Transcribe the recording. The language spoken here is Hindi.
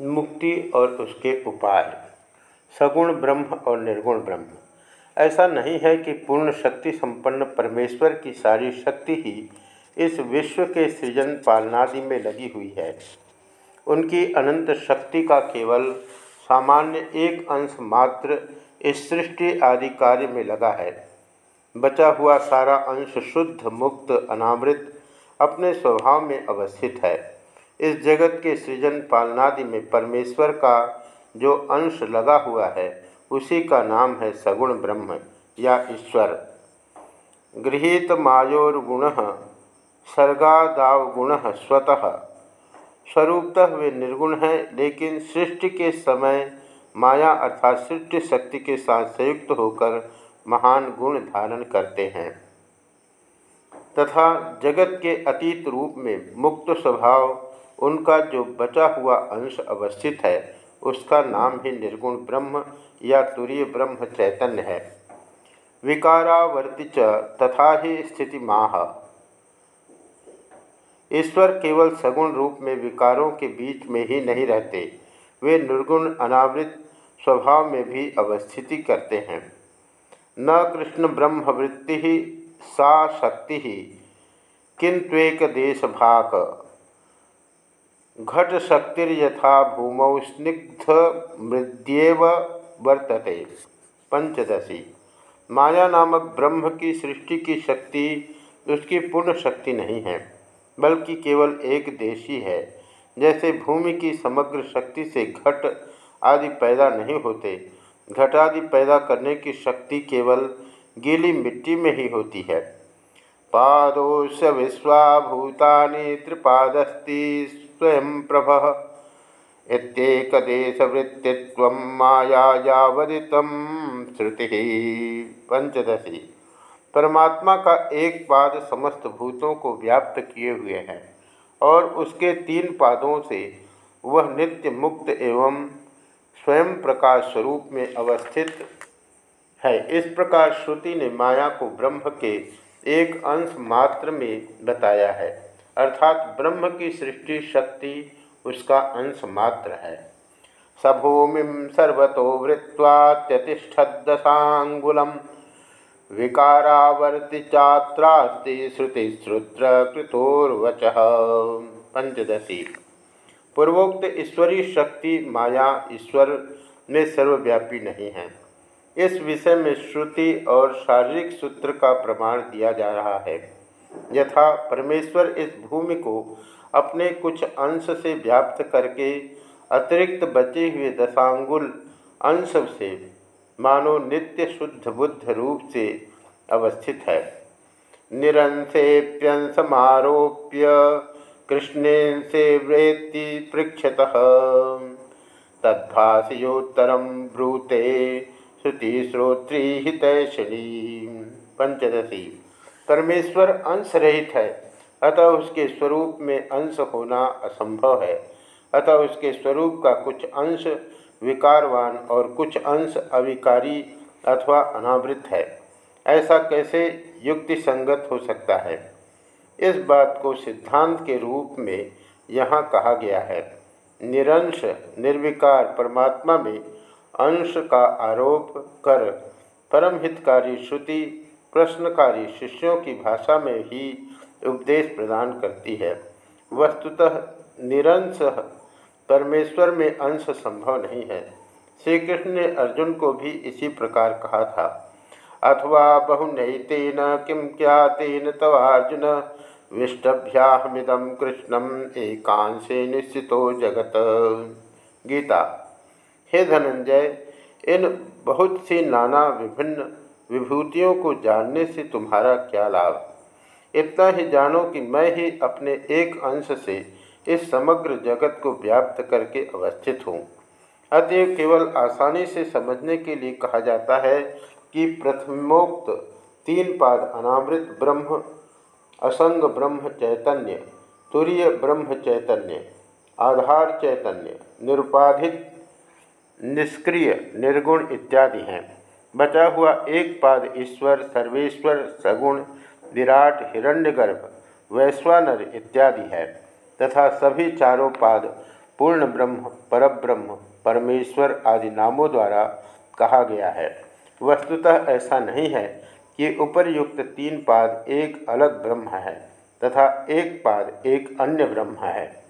मुक्ति और उसके उपाय। सगुण ब्रह्म और निर्गुण ब्रह्म। ऐसा नहीं है कि पूर्ण शक्ति संपन्न परमेश्वर की सारी शक्ति ही इस विश्व के सृजन पालनादि में लगी हुई है। उनकी अनंत शक्ति का केवल सामान्य एक अंश मात्र इस सृष्टि आदि कार्य में लगा है। बचा हुआ सारा अंश शुद्ध, मुक्त अनावृत अपने स्वभाव में अवस्थित है। इस जगत के सृजन पालनादि में परमेश्वर का जो अंश लगा हुआ है, उसी का नाम है सगुण ब्रह्म या ईश्वर। गृहीत मायोर्गुण सर्गादावगुण स्वतः। स्वरूपतः वे निर्गुण हैं, लेकिन सृष्टि के समय माया अर्थात सृष्टि शक्ति के साथ संयुक्त होकर महान गुण धारण करते हैं। तथा जगत के अतीत रूप में मुक्त स्वभाव उनका जो बचा हुआ अंश अवस्थित है, उसका नाम ही निर्गुण ब्रह्म या तुरीय ब्रह्म चैतन्य है। विकारावर्ति तथा ही स्थिति माह ईश्वर केवल सगुण रूप में विकारों के बीच में ही नहीं रहते, वे निर्गुण अनावृत स्वभाव में भी अवस्थिति करते हैं। न कृष्ण ब्रह्मवृत्ति ही, सा शक्ति ही देश भाक घट शक्तिर्यथा भूमौ स्निग्ध मृद्येव वर्तते। पंचदशी। माया नामक ब्रह्म की सृष्टि की शक्ति, उसकी पूर्ण शक्ति नहीं है, बल्कि केवल एक देशी है। जैसे भूमि की समग्र शक्ति से घट आदि पैदा नहीं होते, घट आदि पैदा करने की शक्ति केवल गीली मिट्टी में ही होती है। पादोश विश्वाभूतानि त्रिपादस्ती स्वयं प्रभ। इत्येकदेशवृत्तित्व मायावदितम श्रुति। पंचदशी परमात्मा का एक पाद समस्त भूतों को व्याप्त किए हुए हैं और उसके तीन पादों से वह नित्य मुक्त एवं स्वयं प्रकाश स्वरूप में अवस्थित है। इस प्रकार श्रुति ने माया को ब्रह्म के एक अंश मात्र में बताया है। अर्थात ब्रह्म की सृष्टि शक्ति उसका अंश मात्र है। सभूमि सर्वतो वृत्वात्यतिष्ठदशांगुलम विकारावर्ति चात्रास्ति श्रुतिश्रुत्र कृतोर्वच पंचदशी पूर्वोक्त ईश्वरीय शक्ति माया ईश्वर में सर्वव्यापी नहीं है। इस विषय में श्रुति और शारीरिक सूत्र का प्रमाण दिया जा रहा है। यथा परमेश्वर इस भूमि को अपने कुछ अंश से व्याप्त करके अतिरिक्त बचे हुए दशांगुल अंश से मानो नित्य शुद्ध बुद्ध रूप से अवस्थित है। निरंसेप्यंसमारोप्य कृष्णे से वृत्ति पृक्षत। तद्भाषयोत्तरम ब्रूते श्रुति श्रोत्री हितैषणी पंचदशी परमेश्वर अंश रहित है। अतः उसके स्वरूप में अंश होना असंभव है। अतः उसके स्वरूप का कुछ अंश विकारवान और कुछ अंश अविकारी अथवा अनावृत है। ऐसा कैसे युक्ति संगत हो सकता है? इस बात को सिद्धांत के रूप में यहाँ कहा गया है। निरंश, निर्विकार परमात्मा में अंश का आरोप कर परमहितकारी श्रुति प्रश्नकारी शिष्यों की भाषा में ही उपदेश प्रदान करती है। वस्तुतः निरंश परमेश्वर में अंश संभव नहीं है। श्री कृष्ण ने अर्जुन को भी इसी प्रकार कहा था। अथवा बहुनैतेन किम क्या तेन तवार्जुन विष्टभ्याहमिदम कृष्णम एकांशे निश्चितो जगत। गीता। हे धनंजय, इन बहुत सी नाना विभिन्न विभूतियों को जानने से तुम्हारा क्या लाभ? इतना ही जानो कि मैं ही अपने एक अंश से इस समग्र जगत को व्याप्त करके अवस्थित हूँ। अतएव केवल आसानी से समझने के लिए कहा जाता है कि प्रथमोक्त तीन पाद अनामृत ब्रह्म, असंग ब्रह्म चैतन्य, तुरीय ब्रह्म चैतन्य, आधार चैतन्य निरुपाधित निष्क्रिय, निर्गुण इत्यादि हैं। बचा हुआ एक पाद ईश्वर, सर्वेश्वर, सगुण, विराट, हिरण्यगर्भ, वैश्वानर इत्यादि है, तथा सभी चारों पाद पूर्ण ब्रह्म, परब्रह्म, परमेश्वर आदि नामों द्वारा कहा गया है। वस्तुतः ऐसा नहीं है कि उपरयुक्त तीन पाद एक अलग ब्रह्म है, तथा एक पाद एक अन्य ब्रह्म है।